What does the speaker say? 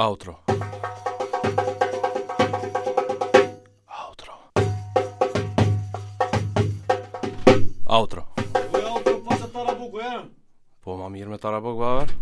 Otro, Outro. Outro. Outro. Hoe outro passa Tarabuco, ¿eh? pues, é? Po ma mirë me Tarabog, baber?